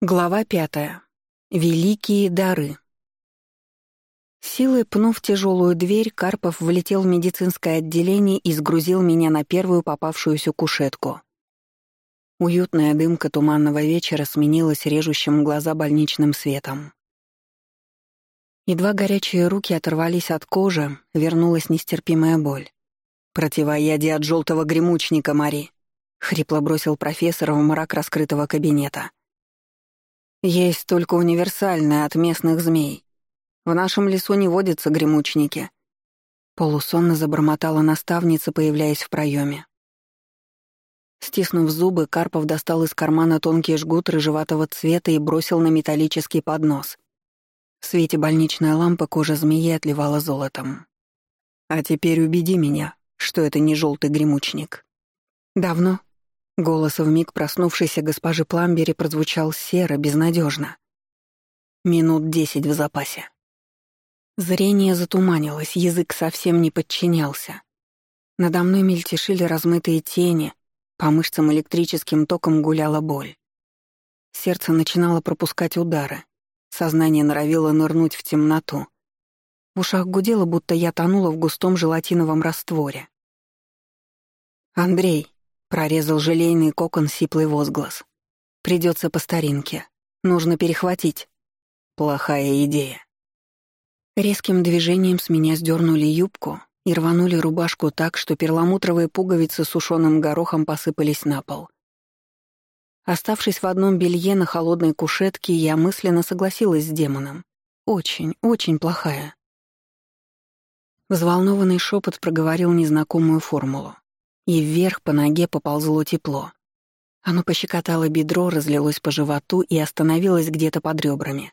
Глава пятая. Великие дары. Силой пнув тяжелую дверь, Карпов влетел в медицинское отделение и сгрузил меня на первую попавшуюся кушетку. Уютная дымка туманного вечера сменилась режущим глаза больничным светом. Едва горячие руки оторвались от кожи, вернулась нестерпимая боль. «Противоядие от желтого гремучника, Мари!» — хрипло бросил профессор в мрак раскрытого кабинета. Есть только универсальное от местных змей. В нашем лесу не водятся гремучники. Полусонно забормотала наставница, появляясь в проеме. Стиснув зубы, Карпов достал из кармана тонкий жгут рыжеватого цвета и бросил на металлический поднос. В свете больничной лампы кожа змеи отливала золотом. «А теперь убеди меня, что это не желтый гремучник». «Давно?» Голос вмиг проснувшейся госпожи Пламбери прозвучал серо, безнадежно. Минут десять в запасе. Зрение затуманилось, язык совсем не подчинялся. Надо мной мельтешили размытые тени, по мышцам электрическим током гуляла боль. Сердце начинало пропускать удары, сознание норовило нырнуть в темноту. В ушах гудело, будто я тонула в густом желатиновом растворе. «Андрей», Прорезал желейный кокон сиплый возглас. Придется по старинке. Нужно перехватить. Плохая идея. Резким движением с меня сдернули юбку и рванули рубашку так, что перламутровые пуговицы с сушеным горохом посыпались на пол. Оставшись в одном белье на холодной кушетке, я мысленно согласилась с демоном. Очень, очень плохая. Взволнованный шепот проговорил незнакомую формулу и вверх по ноге поползло тепло. Оно пощекотало бедро, разлилось по животу и остановилось где-то под ребрами.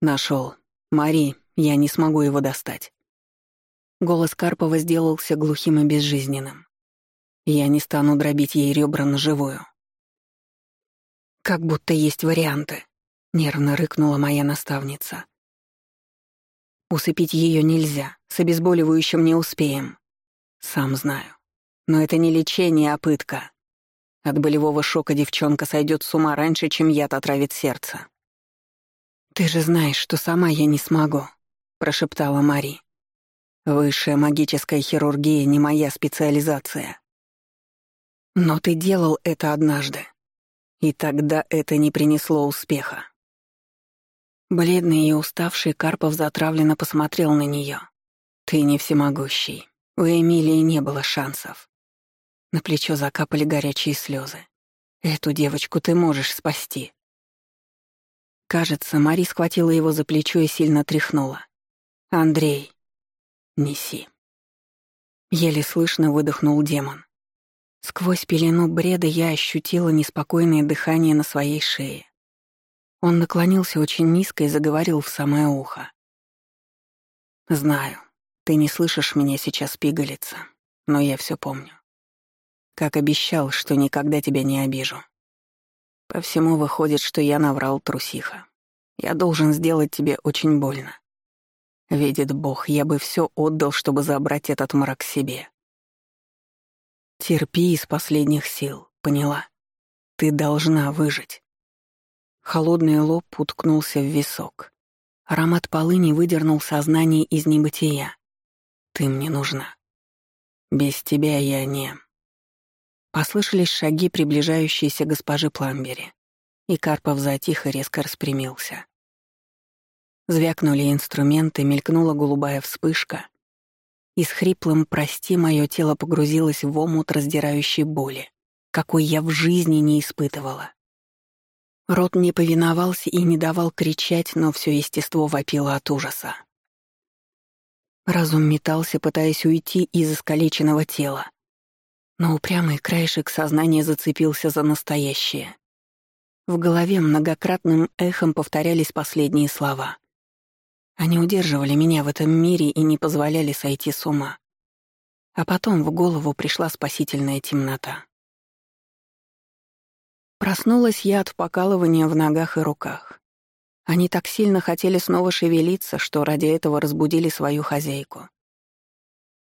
Нашел. Мари, я не смогу его достать. Голос Карпова сделался глухим и безжизненным. Я не стану дробить ей ребра на живую. Как будто есть варианты, нервно рыкнула моя наставница. Усыпить ее нельзя, с обезболивающим не успеем. Сам знаю. Но это не лечение, а пытка. От болевого шока девчонка сойдет с ума раньше, чем яд отравит сердце. «Ты же знаешь, что сама я не смогу», — прошептала Мари. «Высшая магическая хирургия не моя специализация». «Но ты делал это однажды, и тогда это не принесло успеха». Бледный и уставший Карпов затравленно посмотрел на нее. «Ты не всемогущий. У Эмилии не было шансов. На плечо закапали горячие слезы. «Эту девочку ты можешь спасти». Кажется, Мари схватила его за плечо и сильно тряхнула. «Андрей, неси». Еле слышно выдохнул демон. Сквозь пелену бреда я ощутила неспокойное дыхание на своей шее. Он наклонился очень низко и заговорил в самое ухо. «Знаю, ты не слышишь меня сейчас пигалица, но я все помню. Как обещал, что никогда тебя не обижу. По всему выходит, что я наврал трусиха. Я должен сделать тебе очень больно. Видит Бог, я бы все отдал, чтобы забрать этот мрак себе. Терпи из последних сил, поняла? Ты должна выжить. Холодный лоб уткнулся в висок. Аромат полыни выдернул сознание из небытия. Ты мне нужна. Без тебя я не... Послышались шаги приближающейся госпожи Пламбери, и Карпов затих и резко распрямился. Звякнули инструменты, мелькнула голубая вспышка, и с хриплым «прости» мое тело погрузилось в омут раздирающей боли, какой я в жизни не испытывала. Рот не повиновался и не давал кричать, но все естество вопило от ужаса. Разум метался, пытаясь уйти из искалеченного тела, но упрямый краешек сознания зацепился за настоящее. В голове многократным эхом повторялись последние слова. Они удерживали меня в этом мире и не позволяли сойти с ума. А потом в голову пришла спасительная темнота. Проснулась я от покалывания в ногах и руках. Они так сильно хотели снова шевелиться, что ради этого разбудили свою хозяйку.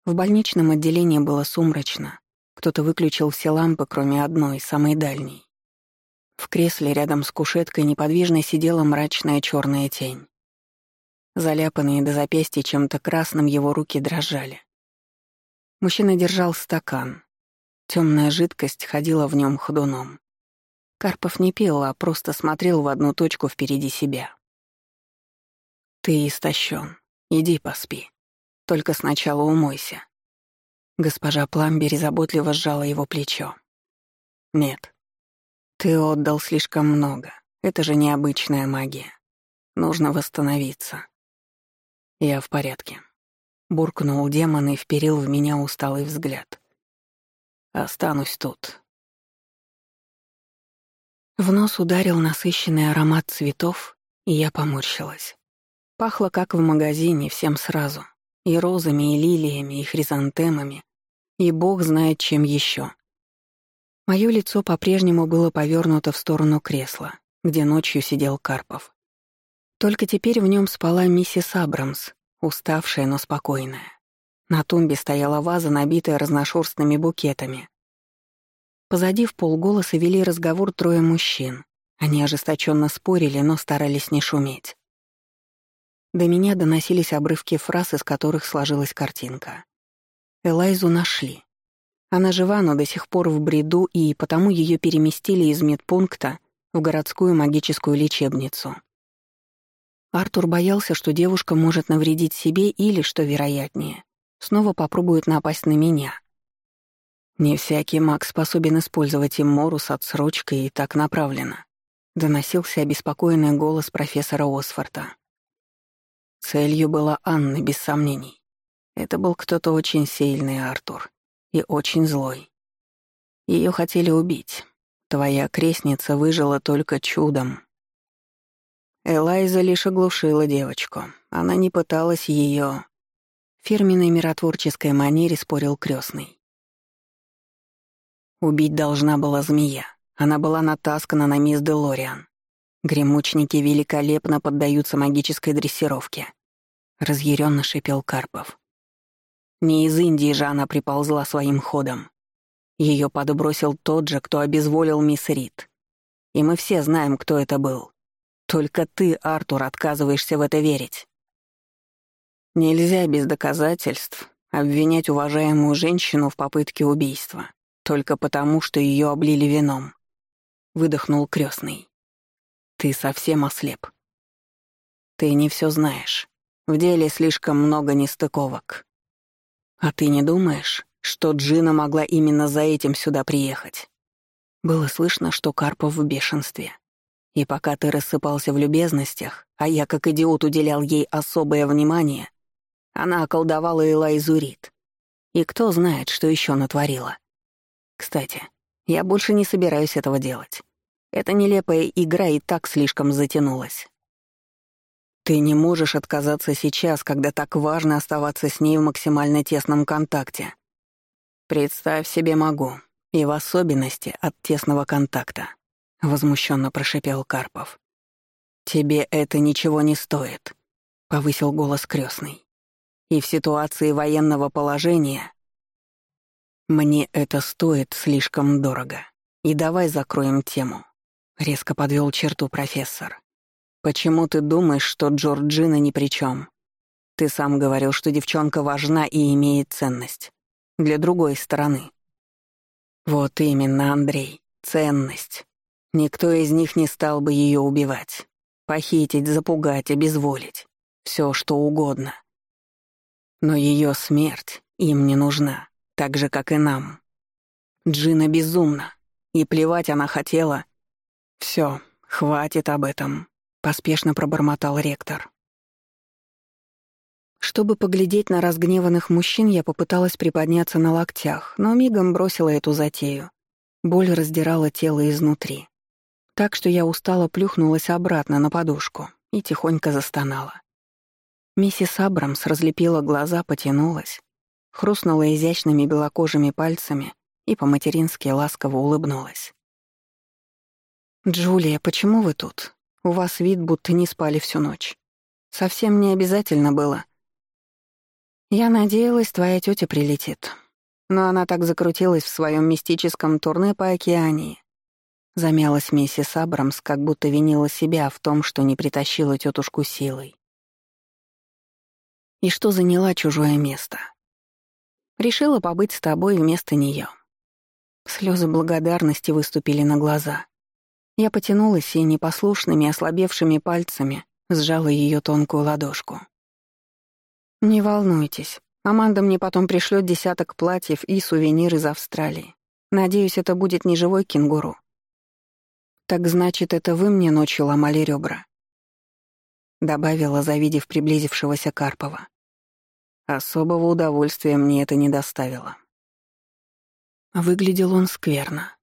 В больничном отделении было сумрачно. Кто-то выключил все лампы, кроме одной, самой дальней. В кресле рядом с кушеткой неподвижно сидела мрачная черная тень. Заляпанные до запястья чем-то красным его руки дрожали. Мужчина держал стакан. Темная жидкость ходила в нем ходуном. Карпов не пил, а просто смотрел в одну точку впереди себя. «Ты истощен. Иди поспи. Только сначала умойся». Госпожа Пламбери заботливо сжала его плечо. «Нет. Ты отдал слишком много. Это же необычная магия. Нужно восстановиться. Я в порядке. Буркнул демон и вперил в меня усталый взгляд. Останусь тут. В нос ударил насыщенный аромат цветов, и я поморщилась. Пахло, как в магазине, всем сразу. И розами, и лилиями, и хризантемами, и бог знает чем еще. Моё лицо по-прежнему было повернуто в сторону кресла, где ночью сидел Карпов. Только теперь в нем спала миссис Абрамс, уставшая, но спокойная. На тумбе стояла ваза, набитая разношерстными букетами. Позади в полголоса вели разговор трое мужчин. Они ожесточенно спорили, но старались не шуметь. До меня доносились обрывки фраз, из которых сложилась картинка. Элайзу нашли. Она жива, но до сих пор в бреду, и потому ее переместили из медпункта в городскую магическую лечебницу. Артур боялся, что девушка может навредить себе или, что вероятнее, снова попробует напасть на меня. Не всякий маг способен использовать иммору с отсрочкой и так направленно. Доносился обеспокоенный голос профессора Осфорта. Целью была Анна, без сомнений. Это был кто-то очень сильный, Артур, и очень злой. Ее хотели убить. Твоя крестница выжила только чудом. Элайза лишь оглушила девочку. Она не пыталась ее. Фирменной миротворческой манере спорил крестный. Убить должна была змея. Она была натаскана на мисс Делориан. Гремучники великолепно поддаются магической дрессировке. Разъяренно шипел Карпов. Не из Индии же она приползла своим ходом. Ее подбросил тот же, кто обезволил мисс Рид. И мы все знаем, кто это был. Только ты, Артур, отказываешься в это верить. Нельзя без доказательств обвинять уважаемую женщину в попытке убийства, только потому, что ее облили вином. Выдохнул крестный. Ты совсем ослеп. Ты не все знаешь. В деле слишком много нестыковок. А ты не думаешь, что Джина могла именно за этим сюда приехать? Было слышно, что Карпов в бешенстве. И пока ты рассыпался в любезностях, а я как идиот уделял ей особое внимание, она околдовала Элайзу. И кто знает, что еще натворила. Кстати, я больше не собираюсь этого делать. Эта нелепая игра и так слишком затянулась. Ты не можешь отказаться сейчас, когда так важно оставаться с ней в максимально тесном контакте. Представь себе могу, и в особенности от тесного контакта возмущенно прошипел Карпов. Тебе это ничего не стоит, повысил голос крестный. И в ситуации военного положения мне это стоит слишком дорого. И давай закроем тему. Резко подвел черту профессор. Почему ты думаешь, что Джорджина ни при чем? Ты сам говорил, что девчонка важна и имеет ценность. Для другой стороны. Вот именно, Андрей, ценность. Никто из них не стал бы ее убивать. Похитить, запугать, обезволить. Все, что угодно. Но ее смерть им не нужна, так же, как и нам. Джина безумна, и плевать она хотела. Все, хватит об этом, поспешно пробормотал ректор. Чтобы поглядеть на разгневанных мужчин, я попыталась приподняться на локтях, но мигом бросила эту затею. Боль раздирала тело изнутри так что я устало плюхнулась обратно на подушку и тихонько застонала. Миссис Абрамс разлепила глаза, потянулась, хрустнула изящными белокожими пальцами и по-матерински ласково улыбнулась. «Джулия, почему вы тут? У вас вид, будто не спали всю ночь. Совсем не обязательно было». «Я надеялась, твоя тетя прилетит. Но она так закрутилась в своем мистическом турне по океании, Замялась миссис Абрамс, как будто винила себя в том, что не притащила тетушку силой. И что заняла чужое место. Решила побыть с тобой вместо нее. Слезы благодарности выступили на глаза. Я потянулась и непослушными, ослабевшими пальцами сжала ее тонкую ладошку. «Не волнуйтесь, Аманда мне потом пришлет десяток платьев и сувенир из Австралии. Надеюсь, это будет не живой кенгуру. «Так значит, это вы мне ночью ломали ребра?» Добавила, завидев приблизившегося Карпова. Особого удовольствия мне это не доставило. Выглядел он скверно.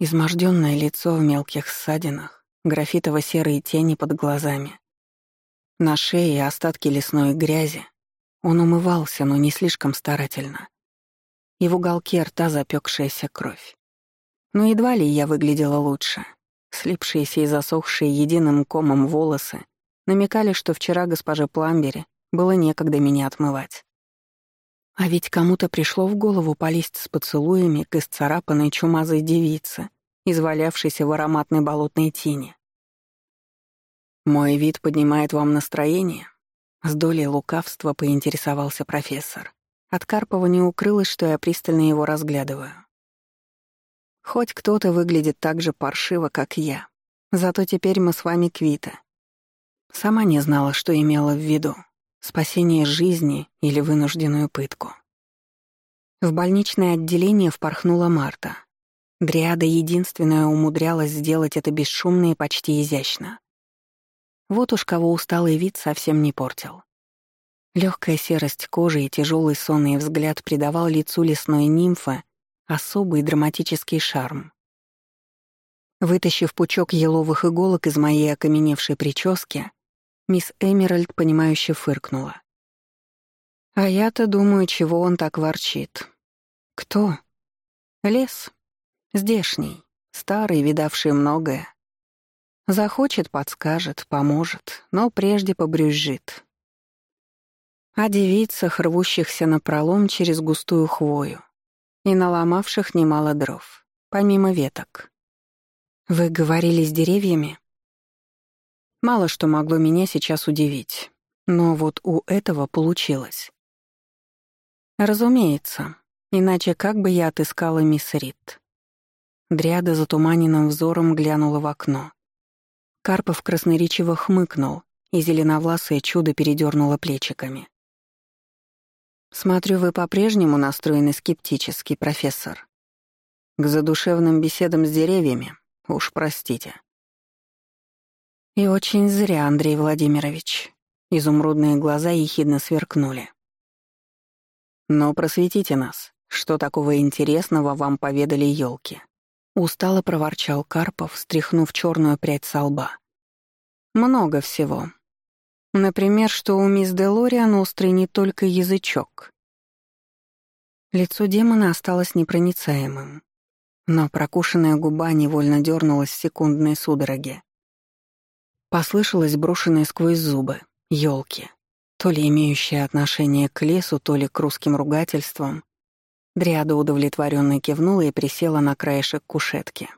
Измождённое лицо в мелких ссадинах, графитово-серые тени под глазами. На шее остатки лесной грязи. Он умывался, но не слишком старательно. И в уголке рта запекшаяся кровь. Но едва ли я выглядела лучше. Слипшиеся и засохшие единым комом волосы намекали, что вчера госпоже Пламбери было некогда меня отмывать. А ведь кому-то пришло в голову полезть с поцелуями к исцарапанной чумазой девице, извалявшейся в ароматной болотной тени. «Мой вид поднимает вам настроение?» С долей лукавства поинтересовался профессор. От Карпова не укрылось, что я пристально его разглядываю. Хоть кто-то выглядит так же паршиво, как я. Зато теперь мы с вами квиты. Сама не знала, что имела в виду. Спасение жизни или вынужденную пытку. В больничное отделение впорхнула Марта. Дриада единственная умудрялась сделать это бесшумно и почти изящно. Вот уж кого усталый вид совсем не портил. Легкая серость кожи и тяжелый сонный взгляд придавал лицу лесной нимфы особый драматический шарм. Вытащив пучок еловых иголок из моей окаменевшей прически, мисс Эмеральд, понимающе фыркнула. «А я-то думаю, чего он так ворчит. Кто? Лес. Здешний, старый, видавший многое. Захочет — подскажет, поможет, но прежде побрюзжит. О девицах, рвущихся напролом через густую хвою, и наломавших немало дров, помимо веток. «Вы говорили с деревьями?» Мало что могло меня сейчас удивить, но вот у этого получилось. Разумеется, иначе как бы я отыскала мисс Рид? Дряда затуманенным взором глянула в окно. Карпов красноречиво хмыкнул, и зеленовласое чудо передернуло плечиками. «Смотрю, вы по-прежнему настроены скептически, профессор. К задушевным беседам с деревьями, уж простите». «И очень зря, Андрей Владимирович». Изумрудные глаза ехидно сверкнули. «Но просветите нас, что такого интересного вам поведали елки? Устало проворчал Карпов, стряхнув черную прядь со лба. «Много всего. Например, что у мисс Делориан острый не только язычок. Лицо демона осталось непроницаемым, но прокушенная губа невольно дернулась в секундной судороге. Послышалось брошенное сквозь зубы елки, то ли имеющие отношение к лесу, то ли к русским ругательствам. Дриада удовлетворенно кивнула и присела на краешек кушетки.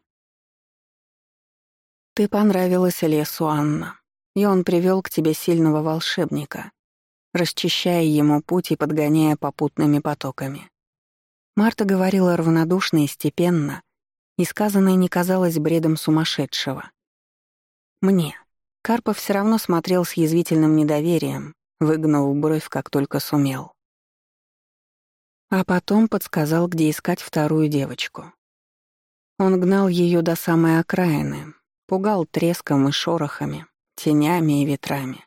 «Ты понравилась лесу, Анна и он привел к тебе сильного волшебника, расчищая ему путь и подгоняя попутными потоками. Марта говорила равнодушно и степенно, и сказанное не казалось бредом сумасшедшего. Мне. Карпов все равно смотрел с язвительным недоверием, выгнув бровь, как только сумел. А потом подсказал, где искать вторую девочку. Он гнал ее до самой окраины, пугал треском и шорохами, тенями и ветрами.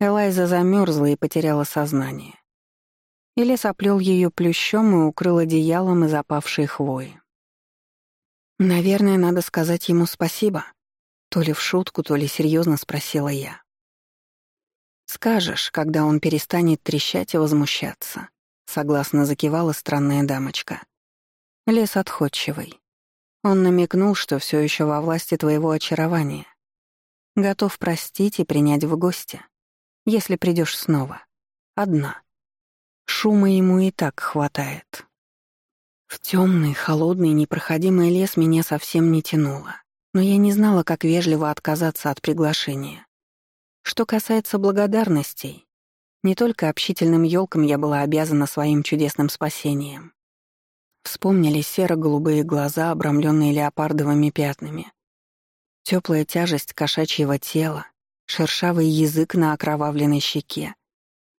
Элайза замерзла и потеряла сознание. Элис оплел ее плющом и укрыл одеялом из опавшей хвои. «Наверное, надо сказать ему спасибо», — то ли в шутку, то ли серьезно спросила я. «Скажешь, когда он перестанет трещать и возмущаться», — согласно закивала странная дамочка. «Лес отходчивый. Он намекнул, что все еще во власти твоего очарования, Готов простить и принять в гости, если придешь снова. Одна. Шума ему и так хватает. В темный, холодный, непроходимый лес меня совсем не тянуло, но я не знала, как вежливо отказаться от приглашения. Что касается благодарностей, не только общительным елкам я была обязана своим чудесным спасением. Вспомнились серо-голубые глаза, обрамленные леопардовыми пятнами. Теплая тяжесть кошачьего тела, шершавый язык на окровавленной щеке.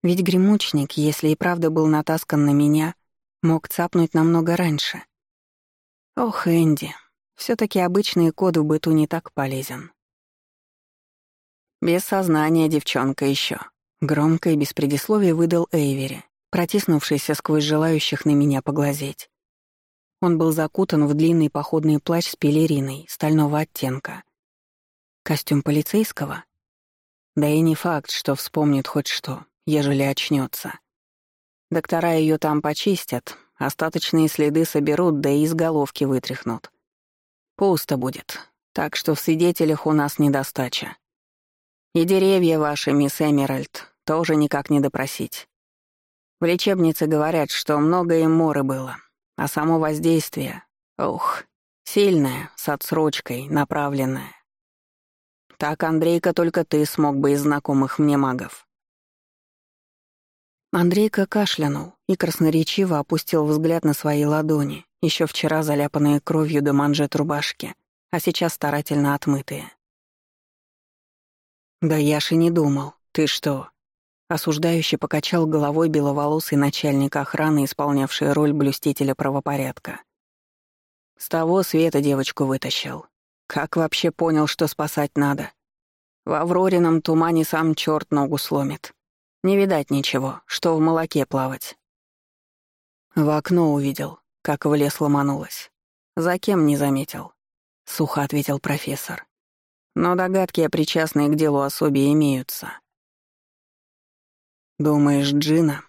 Ведь гремучник, если и правда был натаскан на меня, Мог цапнуть намного раньше. Ох, Энди, все таки обычный код в быту не так полезен. «Без сознания, девчонка, еще. громко и без предисловия выдал Эйвери, протиснувшийся сквозь желающих на меня поглазеть. Он был закутан в длинный походный плащ с пелериной, стального оттенка. Костюм полицейского? Да и не факт, что вспомнит хоть что, ежели очнется. Доктора ее там почистят, остаточные следы соберут, да и из головки вытряхнут. Пусто будет, так что в свидетелях у нас недостача. И деревья ваши, мисс Эмеральд, тоже никак не допросить. В лечебнице говорят, что много им моры было, а само воздействие, ух, сильное, с отсрочкой, направленное. Так, Андрейка, только ты смог бы из знакомых мне магов. Андрейка кашлянул и красноречиво опустил взгляд на свои ладони, еще вчера заляпанные кровью до манжет рубашки, а сейчас старательно отмытые. «Да я ж и не думал. Ты что?» Осуждающий покачал головой беловолосый начальник охраны, исполнявший роль блюстителя правопорядка. С того света девочку вытащил. Как вообще понял, что спасать надо? В Аврорином тумане сам черт ногу сломит. Не видать ничего, что в молоке плавать. В окно увидел, как в лес ломанулась. За кем не заметил. Сухо ответил профессор. Но догадки о причастной к делу особе имеются. Думаешь, Джина?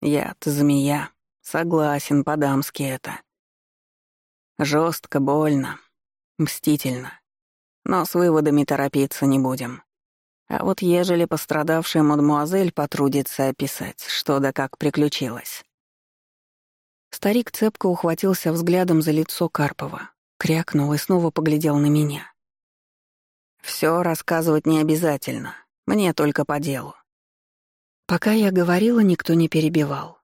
Яд, змея. Согласен, по-дамски это. Жестко, больно, мстительно. Но с выводами торопиться не будем. А вот ежели пострадавшая мадмуазель потрудится описать, что да как приключилось. Старик цепко ухватился взглядом за лицо Карпова, крякнул и снова поглядел на меня. Все рассказывать не обязательно, мне только по делу. Пока я говорила, никто не перебивал.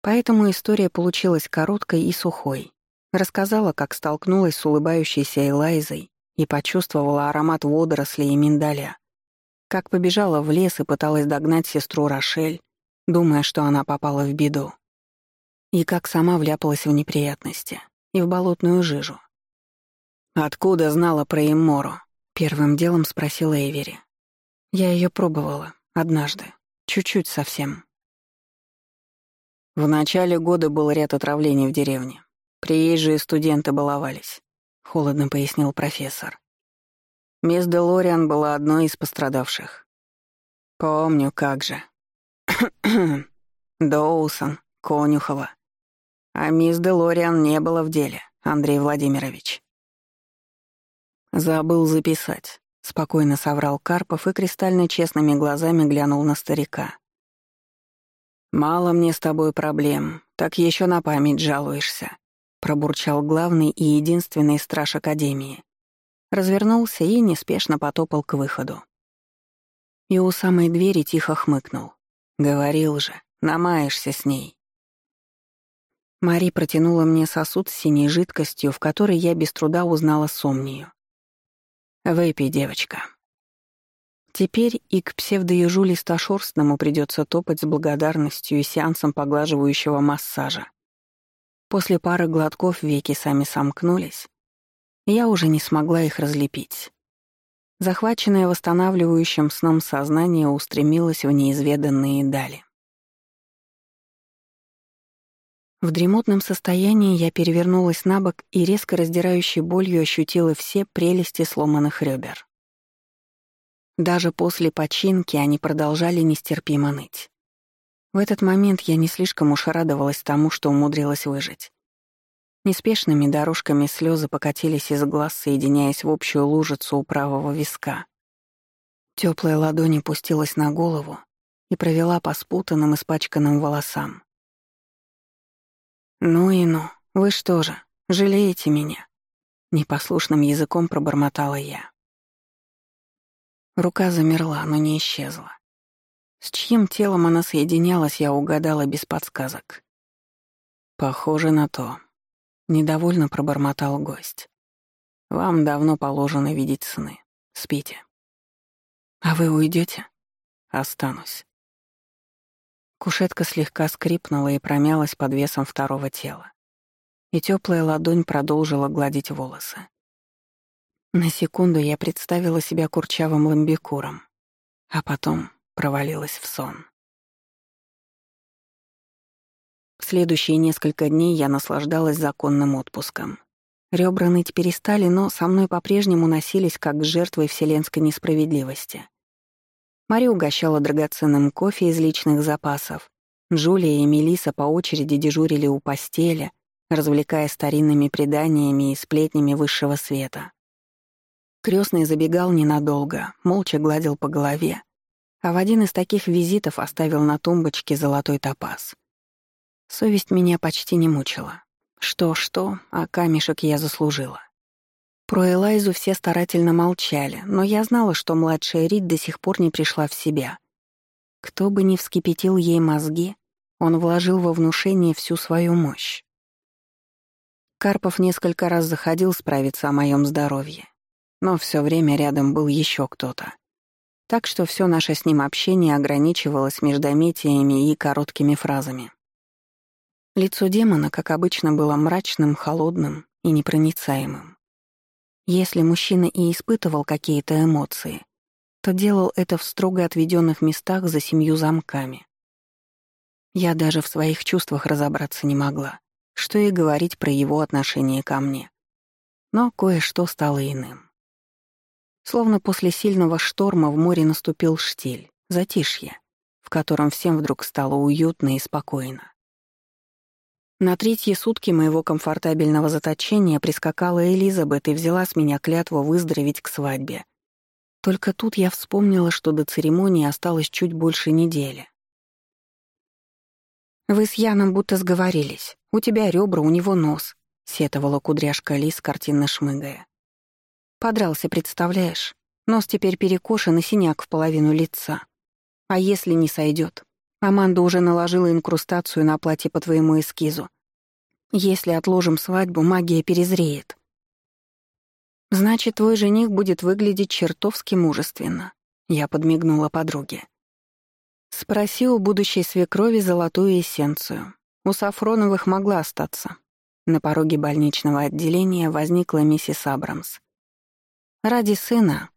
Поэтому история получилась короткой и сухой. Рассказала, как столкнулась с улыбающейся Элайзой и почувствовала аромат водорослей и миндаля, как побежала в лес и пыталась догнать сестру Рошель, думая, что она попала в беду. И как сама вляпалась в неприятности и в болотную жижу. «Откуда знала про Иммору?» — первым делом спросила Эвери. Я ее пробовала, однажды, чуть-чуть совсем. В начале года был ряд отравлений в деревне. Приезжие студенты баловались, — холодно пояснил профессор. Мисс Делориан была одной из пострадавших. Помню, как же. Доусон, Конюхова. А мисс Делориан не было в деле, Андрей Владимирович. Забыл записать. Спокойно соврал Карпов и кристально честными глазами глянул на старика. «Мало мне с тобой проблем, так еще на память жалуешься», пробурчал главный и единственный страж Академии, развернулся и неспешно потопал к выходу. И у самой двери тихо хмыкнул. «Говорил же, намаешься с ней». Мари протянула мне сосуд с синей жидкостью, в которой я без труда узнала сомнию. «Выпей, девочка». Теперь и к псевдоежу листошерстному придется топать с благодарностью и сеансом поглаживающего массажа. После пары глотков веки сами сомкнулись, я уже не смогла их разлепить. Захваченное восстанавливающим сном сознание устремилось в неизведанные дали. В дремотном состоянии я перевернулась на бок и резко раздирающей болью ощутила все прелести сломанных ребер. Даже после починки они продолжали нестерпимо ныть. В этот момент я не слишком уж радовалась тому, что умудрилась выжить. Неспешными дорожками слезы покатились из глаз, соединяясь в общую лужицу у правого виска. Теплая ладонь опустилась на голову и провела по спутанным, испачканным волосам. Ну и ну, Вы что же, жалеете меня?» Непослушным языком пробормотала я. Рука замерла, но не исчезла. С чьим телом она соединялась, я угадала без подсказок. «Похоже на то», — недовольно пробормотал гость. «Вам давно положено видеть сны. Спите». «А вы уйдете? «Останусь». Кушетка слегка скрипнула и промялась под весом второго тела. И теплая ладонь продолжила гладить волосы. На секунду я представила себя курчавым ламбикуром, а потом провалилась в сон. Следующие несколько дней я наслаждалась законным отпуском. Ребра ныть перестали, но со мной по-прежнему носились как с жертвой вселенской несправедливости. Мари угощала драгоценным кофе из личных запасов. Джулия и Мелиса по очереди дежурили у постели, развлекая старинными преданиями и сплетнями высшего света. Крестный забегал ненадолго, молча гладил по голове, а в один из таких визитов оставил на тумбочке золотой топаз. Совесть меня почти не мучила. Что-что, а камешек я заслужила. Про Элайзу все старательно молчали, но я знала, что младшая Рид до сих пор не пришла в себя. Кто бы ни вскипятил ей мозги, он вложил во внушение всю свою мощь. Карпов несколько раз заходил справиться о моем здоровье, но все время рядом был еще кто-то. Так что все наше с ним общение ограничивалось междометиями и короткими фразами. Лицо демона, как обычно, было мрачным, холодным и непроницаемым. Если мужчина и испытывал какие-то эмоции, то делал это в строго отведенных местах за семью замками. Я даже в своих чувствах разобраться не могла, что и говорить про его отношение ко мне. Но кое-что стало иным. Словно после сильного шторма в море наступил штиль, затишье, в котором всем вдруг стало уютно и спокойно. На третьи сутки моего комфортабельного заточения прискакала Элизабет и взяла с меня клятву выздороветь к свадьбе. Только тут я вспомнила, что до церемонии осталось чуть больше недели. «Вы с Яном будто сговорились. У тебя ребра, у него нос», — сетовала кудряшка Лис, картинно шмыгая. «Подрался, представляешь? Нос теперь перекошен и синяк в половину лица. А если не сойдет? Аманда уже наложила инкрустацию на платье по твоему эскизу. Если отложим свадьбу, магия перезреет. Значит, твой жених будет выглядеть чертовски мужественно. Я подмигнула подруге. Спроси у будущей свекрови золотую эссенцию. У Сафроновых могла остаться. На пороге больничного отделения возникла миссис Абрамс. «Ради сына?»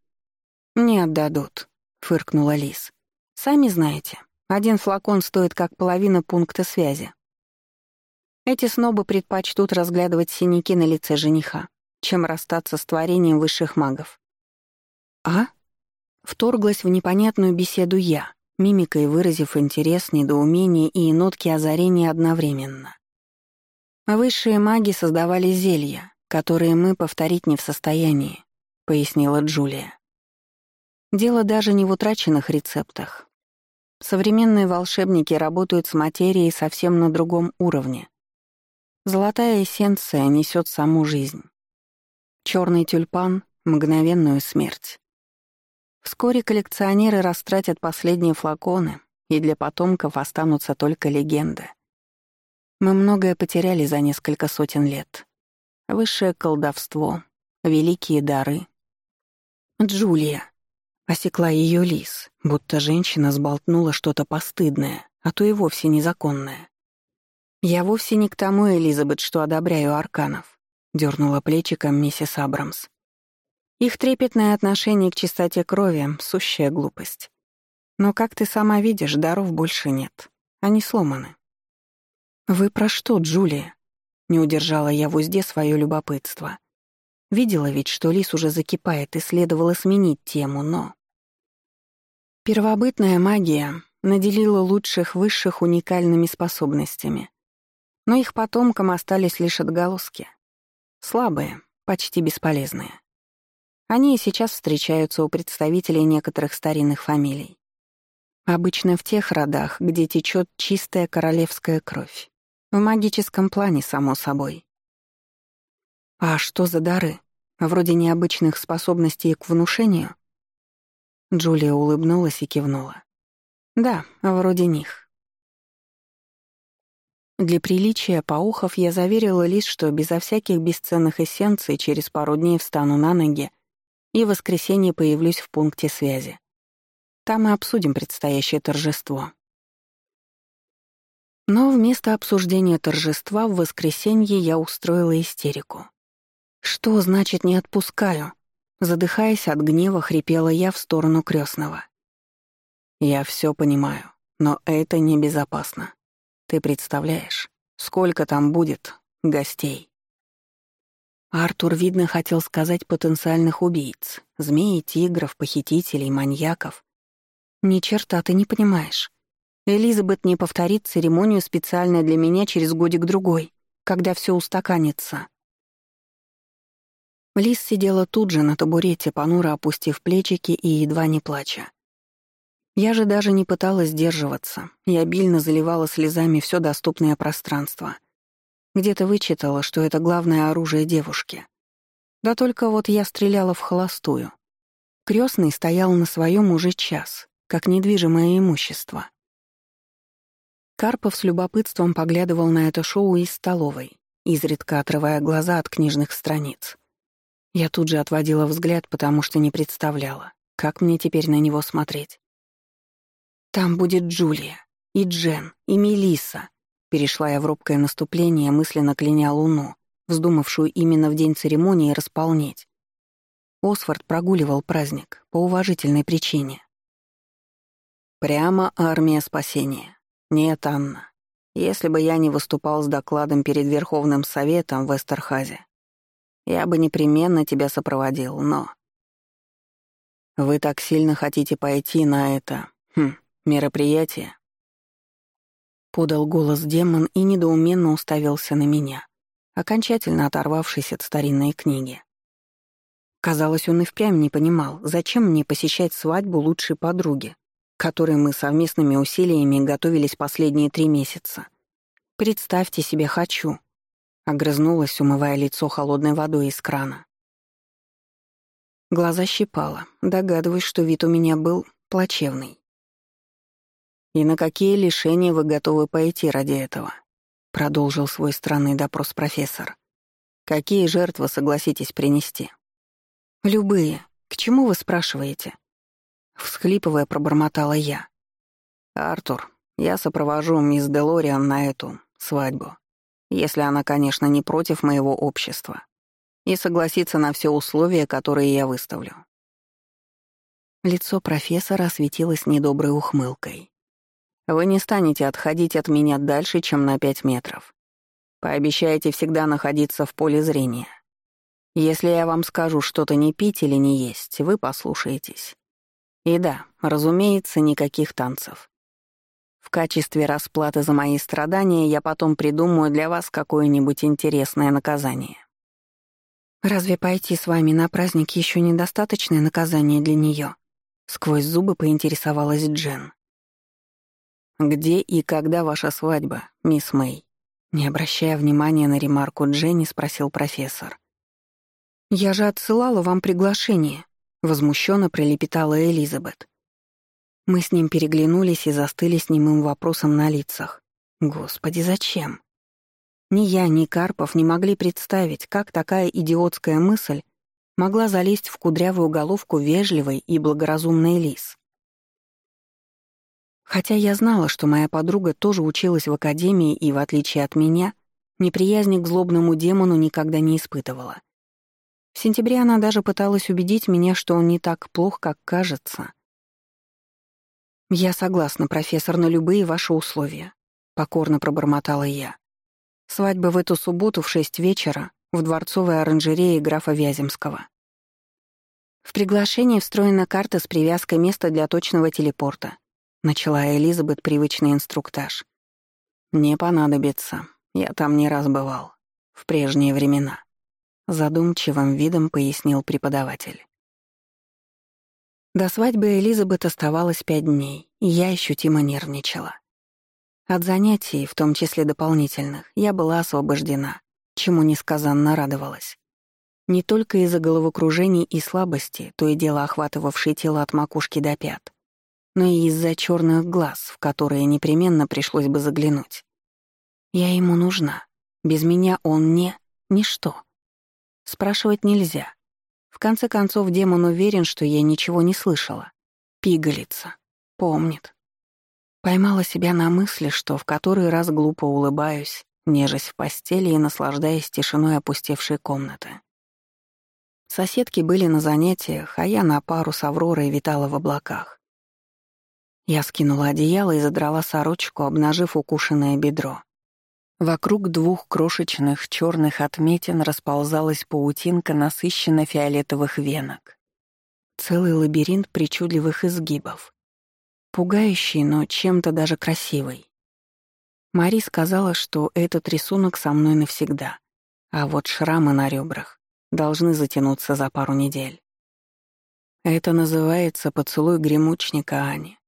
«Не отдадут», — фыркнула Лис. «Сами знаете, один флакон стоит как половина пункта связи. Эти снобы предпочтут разглядывать синяки на лице жениха, чем расстаться с творением высших магов. «А?» Вторглась в непонятную беседу я, мимикой выразив интерес, недоумение и нотки озарения одновременно. «Высшие маги создавали зелья, которые мы повторить не в состоянии», — пояснила Джулия. «Дело даже не в утраченных рецептах. Современные волшебники работают с материей совсем на другом уровне. Золотая эссенция несет саму жизнь. Черный тюльпан — мгновенную смерть. Вскоре коллекционеры растратят последние флаконы, и для потомков останутся только легенды. Мы многое потеряли за несколько сотен лет. Высшее колдовство, великие дары. Джулия. Осекла ее лис, будто женщина сболтнула что-то постыдное, а то и вовсе незаконное. «Я вовсе не к тому, Элизабет, что одобряю арканов», — дернула плечиком миссис Абрамс. «Их трепетное отношение к чистоте крови — сущая глупость. Но, как ты сама видишь, даров больше нет. Они сломаны». «Вы про что, Джулия?» — не удержала я в узде свое любопытство. Видела ведь, что лис уже закипает, и следовало сменить тему, но... Первобытная магия наделила лучших высших уникальными способностями. Но их потомкам остались лишь отголоски. Слабые, почти бесполезные. Они и сейчас встречаются у представителей некоторых старинных фамилий. Обычно в тех родах, где течет чистая королевская кровь. В магическом плане, само собой, А что за дары? Вроде необычных способностей к внушению? Джулия улыбнулась и кивнула. Да, вроде них. Для приличия поухов я заверила Лис, что безо всяких бесценных эссенций через пару дней встану на ноги и в воскресенье появлюсь в пункте связи. Там мы обсудим предстоящее торжество. Но вместо обсуждения торжества в воскресенье я устроила истерику. «Что значит «не отпускаю»?» Задыхаясь от гнева, хрипела я в сторону крестного. «Я все понимаю, но это небезопасно. Ты представляешь, сколько там будет гостей?» Артур, видно, хотел сказать потенциальных убийц. Змеи, тигров, похитителей, маньяков. Ни черта ты не понимаешь. Элизабет не повторит церемонию специально для меня через годик-другой, когда все устаканится. Лиз сидела тут же на табурете, понуро опустив плечики и едва не плача. Я же даже не пыталась сдерживаться и обильно заливала слезами все доступное пространство. Где-то вычитала, что это главное оружие девушки. Да только вот я стреляла в холостую. Крестный стоял на своем уже час, как недвижимое имущество. Карпов с любопытством поглядывал на это шоу из столовой, изредка отрывая глаза от книжных страниц. Я тут же отводила взгляд, потому что не представляла, как мне теперь на него смотреть. Там будет Джулия, и Джен, и Мелисса. Перешла я в робкое наступление, мысленно кляня Луну, вздумавшую именно в день церемонии располнеть. Осфорд прогуливал праздник по уважительной причине. Прямо армия спасения. Нет, Анна. Если бы я не выступал с докладом перед Верховным Советом в Эстерхазе, я бы непременно тебя сопроводил, но... Вы так сильно хотите пойти на это... Хм, мероприятие?» Подал голос демон и недоуменно уставился на меня, окончательно оторвавшись от старинной книги. Казалось, он и впрямь не понимал, зачем мне посещать свадьбу лучшей подруги, которой мы совместными усилиями готовились последние три месяца. «Представьте себе, хочу», — огрызнулась, умывая лицо холодной водой из крана. Глаза щипала, догадываясь, что вид у меня был плачевный. «И на какие лишения вы готовы пойти ради этого?» — продолжил свой странный допрос профессор. «Какие жертвы согласитесь принести?» «Любые. К чему вы спрашиваете?» Всхлипывая, пробормотала я. «Артур, я сопровожу мисс Делориан на эту свадьбу, если она, конечно, не против моего общества, и согласится на все условия, которые я выставлю». Лицо профессора осветилось недоброй ухмылкой. Вы не станете отходить от меня дальше, чем на пять метров. Пообещайте всегда находиться в поле зрения. Если я вам скажу что-то не пить или не есть, вы послушаетесь. И да, разумеется, никаких танцев. В качестве расплаты за мои страдания я потом придумаю для вас какое-нибудь интересное наказание. Разве пойти с вами на праздник еще недостаточное наказание для нее? Сквозь зубы поинтересовалась Джен. «Где и когда ваша свадьба, мисс Мэй?» Не обращая внимания на ремарку Дженни, спросил профессор. «Я же отсылала вам приглашение», — возмущенно пролепетала Элизабет. Мы с ним переглянулись и застыли с немым вопросом на лицах. «Господи, зачем?» Ни я, ни Карпов не могли представить, как такая идиотская мысль могла залезть в кудрявую головку вежливой и благоразумной лис. Хотя я знала, что моя подруга тоже училась в академии и, в отличие от меня, неприязни к злобному демону никогда не испытывала. В сентябре она даже пыталась убедить меня, что он не так плох, как кажется. «Я согласна, профессор, на любые ваши условия», — покорно пробормотала я. «Свадьба в эту субботу в шесть вечера в дворцовой оранжерее графа Вяземского». В приглашении встроена карта с привязкой места для точного телепорта. Начала Элизабет привычный инструктаж. «Не понадобится. Я там не раз бывал. В прежние времена», — задумчивым видом пояснил преподаватель. До свадьбы Элизабет оставалось пять дней, и я ощутимо нервничала. От занятий, в том числе дополнительных, я была освобождена, чему несказанно радовалась. Не только из-за головокружений и слабости, то и дело охватывавшей тело от макушки до пят, но и из-за черных глаз, в которые непременно пришлось бы заглянуть. Я ему нужна. Без меня он не... ничто. Спрашивать нельзя. В конце концов, демон уверен, что я ничего не слышала. Пигалица. Помнит. Поймала себя на мысли, что в который раз глупо улыбаюсь, нежась в постели и наслаждаясь тишиной опустевшей комнаты. Соседки были на занятиях, а я на пару с Авророй витала в облаках. Я скинула одеяло и задрала сорочку, обнажив укушенное бедро. Вокруг двух крошечных черных отметин расползалась паутинка насыщенно фиолетовых венок. Целый лабиринт причудливых изгибов. Пугающий, но чем-то даже красивый. Мари сказала, что этот рисунок со мной навсегда, а вот шрамы на ребрах должны затянуться за пару недель. Это называется поцелуй гремучника Ани.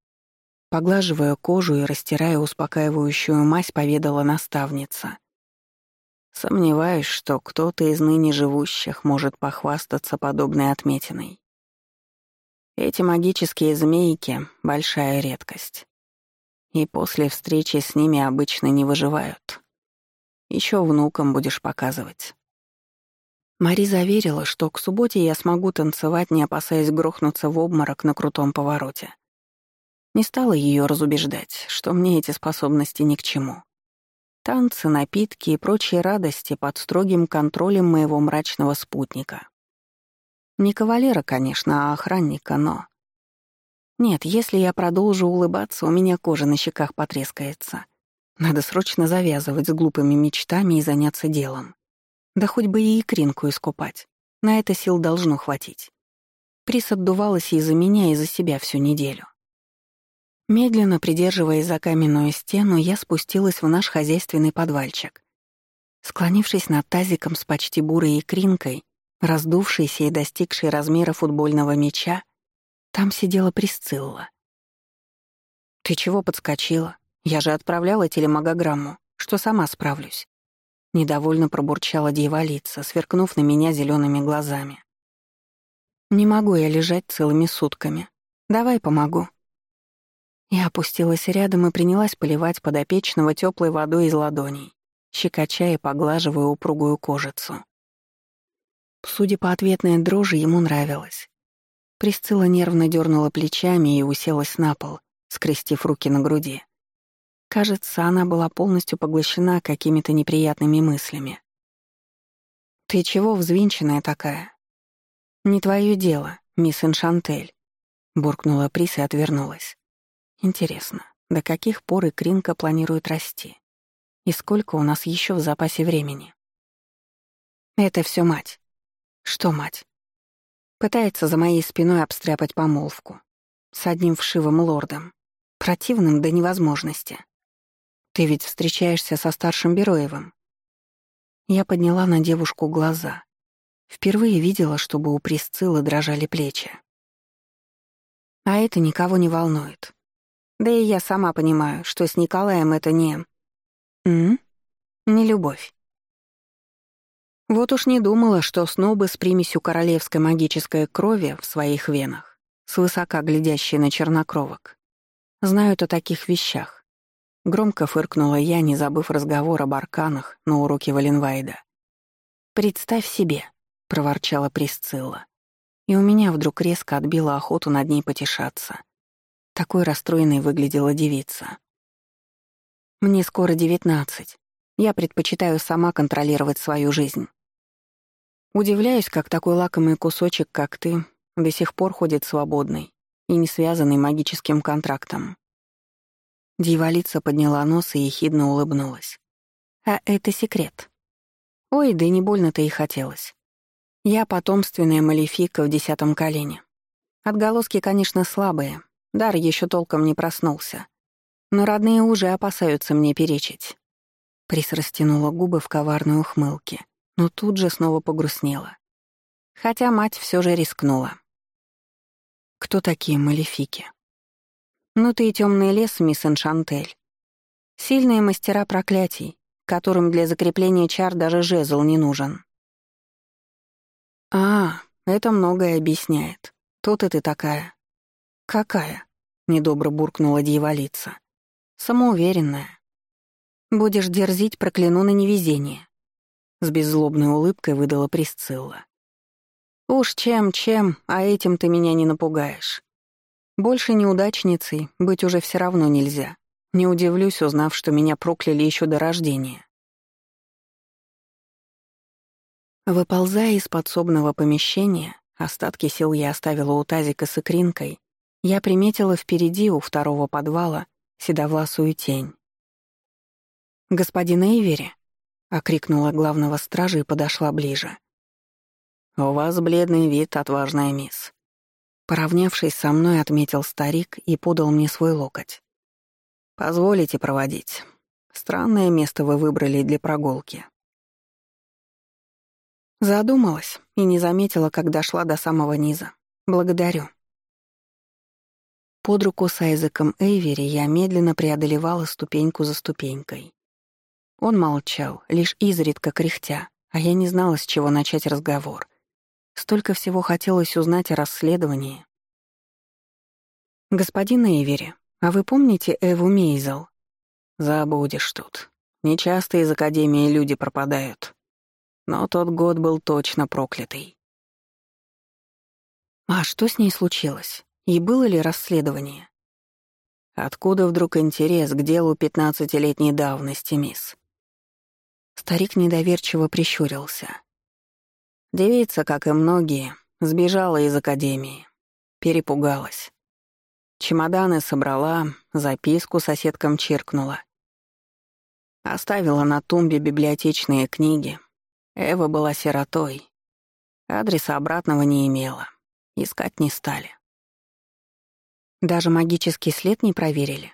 Поглаживая кожу и растирая успокаивающую мазь, поведала наставница. Сомневаюсь, что кто-то из ныне живущих может похвастаться подобной отметиной. Эти магические змейки — большая редкость. И после встречи с ними обычно не выживают. Еще внукам будешь показывать. Мари заверила, что к субботе я смогу танцевать, не опасаясь грохнуться в обморок на крутом повороте. Не стала ее разубеждать, что мне эти способности ни к чему. Танцы, напитки и прочие радости под строгим контролем моего мрачного спутника. Не кавалера, конечно, а охранника, но... Нет, если я продолжу улыбаться, у меня кожа на щеках потрескается. Надо срочно завязывать с глупыми мечтами и заняться делом. Да хоть бы и икринку искупать. На это сил должно хватить. Прис отдувалась из-за меня и за себя всю неделю. Медленно придерживаясь за каменную стену, я спустилась в наш хозяйственный подвальчик. Склонившись над тазиком с почти бурой икринкой, раздувшейся и достигшей размера футбольного мяча, там сидела Присцилла. «Ты чего подскочила? Я же отправляла телемагограмму, что сама справлюсь». Недовольно пробурчала дьяволица, сверкнув на меня зелеными глазами. «Не могу я лежать целыми сутками. Давай помогу». Я опустилась рядом и принялась поливать подопечного теплой водой из ладоней, щекоча и поглаживая упругую кожицу. Судя по ответной дрожи, ему нравилось. Присцилла нервно дернула плечами и уселась на пол, скрестив руки на груди. Кажется, она была полностью поглощена какими-то неприятными мыслями. «Ты чего взвинченная такая?» «Не твое дело, мисс Эншантель», — буркнула Прис и отвернулась. «Интересно, до каких пор и Кринка планирует расти? И сколько у нас еще в запасе времени?» «Это все мать». «Что мать?» Пытается за моей спиной обстряпать помолвку. С одним вшивым лордом. Противным до невозможности. Ты ведь встречаешься со старшим Бероевым. Я подняла на девушку глаза. Впервые видела, чтобы у Присциллы дрожали плечи. А это никого не волнует. Да и я сама понимаю, что с Николаем это не... М? Не любовь. Вот уж не думала, что снобы с примесью королевской магической крови в своих венах, свысока глядящие на чернокровок, знают о таких вещах. Громко фыркнула я, не забыв разговор об арканах на уроке Валенвайда. «Представь себе», — проворчала Присцилла. И у меня вдруг резко отбила охоту над ней потешаться. Такой расстроенной выглядела девица. «Мне скоро девятнадцать. Я предпочитаю сама контролировать свою жизнь. Удивляюсь, как такой лакомый кусочек, как ты, до сих пор ходит свободный и не связанный магическим контрактом. Дьяволица подняла нос и ехидно улыбнулась. «А это секрет. Ой, да не больно-то и хотелось. Я потомственная малефика в десятом колене. Отголоски, конечно, слабые, дар еще толком не проснулся. Но родные уже опасаются мне перечить». Прис растянула губы в коварной ухмылке, но тут же снова погрустнела. Хотя мать все же рискнула. «Кто такие малефики?» Ну ты и темный лес, мисс Эншантель. Сильные мастера проклятий, которым для закрепления чар даже жезл не нужен. «А, это многое объясняет. Тут и ты такая». «Какая?» — недобро буркнула дьяволица. «Самоуверенная. Будешь дерзить, прокляну на невезение». С беззлобной улыбкой выдала Присцилла. «Уж чем-чем, а этим ты меня не напугаешь. Больше неудачницей быть уже все равно нельзя. Не удивлюсь, узнав, что меня прокляли еще до рождения». Выползая из подсобного помещения, остатки сил я оставила у тазика с икринкой, я приметила впереди, у второго подвала, седовласую тень. «Господин Эйвери?» — окрикнула главного стража и подошла ближе. «У вас бледный вид, отважная мисс». Поравнявшись со мной, отметил старик и подал мне свой локоть. «Позволите проводить. Странное место вы выбрали для прогулки». Задумалась и не заметила, как дошла до самого низа. Благодарю. Под руку с Айзеком Эйвери я медленно преодолевала ступеньку за ступенькой. Он молчал, лишь изредка кряхтя, а я не знала, с чего начать разговор. Столько всего хотелось узнать о расследовании. «Господин Эйвери, а вы помните Эву Мейзел?» «Забудешь тут. Нечасто из Академии люди пропадают. Но тот год был точно проклятый». «А что с ней случилось?» И было ли расследование? Откуда вдруг интерес к делу пятнадцатилетней давности, мисс? Старик недоверчиво прищурился. Девица, как и многие, сбежала из академии. Перепугалась. Чемоданы собрала, записку соседкам чиркнула. Оставила на тумбе библиотечные книги. Эва была сиротой. Адреса обратного не имела. Искать не стали. Даже магический след не проверили.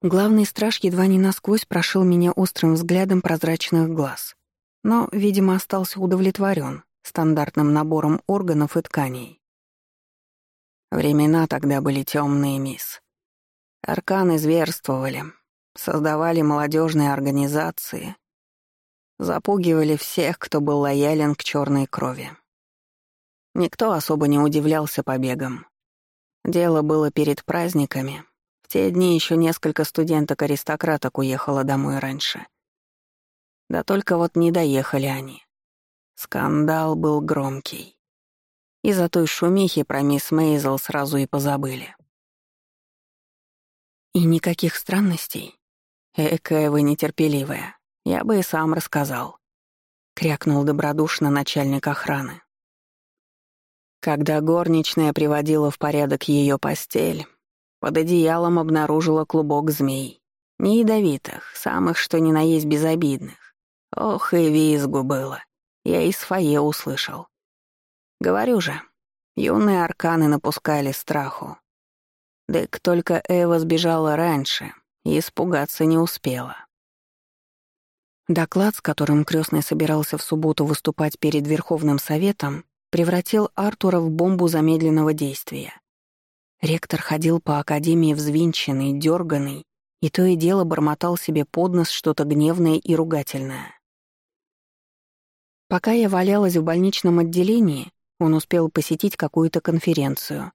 Главный страж едва не насквозь прошил меня острым взглядом прозрачных глаз. Но, видимо, остался удовлетворен стандартным набором органов и тканей. Времена тогда были темные, мисс. Арканы зверствовали, создавали молодежные организации, запугивали всех, кто был лоялен к черной крови. Никто особо не удивлялся побегам. Дело было перед праздниками. В те дни еще несколько студенток-аристократок уехало домой раньше. Да только вот не доехали они. Скандал был громкий. Из-за той шумихи про мисс Мейзел сразу и позабыли. И никаких странностей. Экая вы нетерпеливая. Я бы и сам рассказал. Крякнул добродушно начальник охраны. Когда горничная приводила в порядок ее постель, под одеялом обнаружила клубок змей. Не ядовитых, самых что ни на есть безобидных. Ох, и визгу было. Я из фойе услышал. Говорю же, юные арканы напускали страху. Дык только Эва сбежала раньше и испугаться не успела. Доклад, с которым крестный собирался в субботу выступать перед Верховным Советом, превратил Артура в бомбу замедленного действия. Ректор ходил по академии взвинченный, дерганный, и то и дело бормотал себе под нос что-то гневное и ругательное. Пока я валялась в больничном отделении, он успел посетить какую-то конференцию.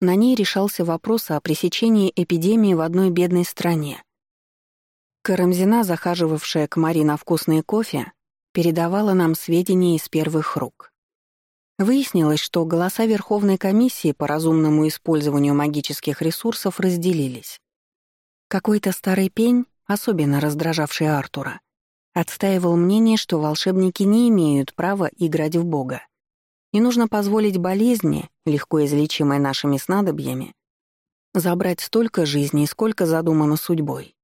На ней решался вопрос о пресечении эпидемии в одной бедной стране. Карамзина, захаживавшая к Мари на вкусный кофе, передавала нам сведения из первых рук. Выяснилось, что голоса Верховной комиссии по разумному использованию магических ресурсов разделились. Какой-то старый пень, особенно раздражавший Артура, отстаивал мнение, что волшебники не имеют права играть в Бога. И нужно позволить болезни, легко излечимой нашими снадобьями, забрать столько жизней, сколько задумано судьбой.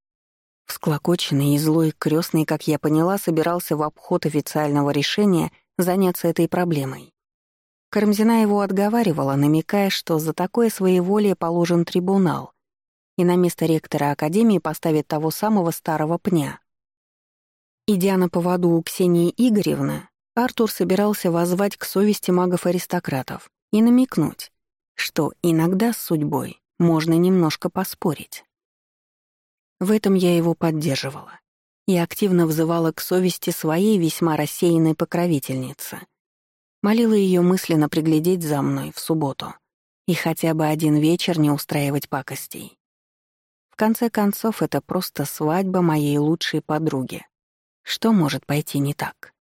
Всклокоченный и злой крестный, как я поняла, собирался в обход официального решения заняться этой проблемой. Карамзина его отговаривала, намекая, что за такое своеволие положен трибунал, и на место ректора Академии поставит того самого старого пня. Идя на поводу у Ксении Игоревны, Артур собирался воззвать к совести магов-аристократов и намекнуть, что иногда с судьбой можно немножко поспорить. В этом я его поддерживала и активно взывала к совести своей весьма рассеянной покровительницы — Молила ее мысленно приглядеть за мной в субботу и хотя бы один вечер не устраивать пакостей. В конце концов, это просто свадьба моей лучшей подруги. Что может пойти не так?